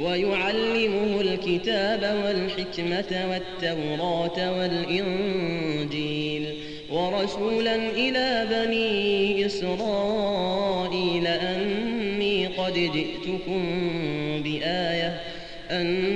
ويعلمه الكتاب والحكمة والتوراة والإنجيل ورسولا إلى بني إسرائيل أني قد جئتكم بآية أني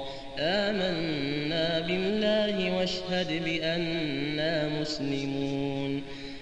آمنا بالله واشهد بأننا مسلمون.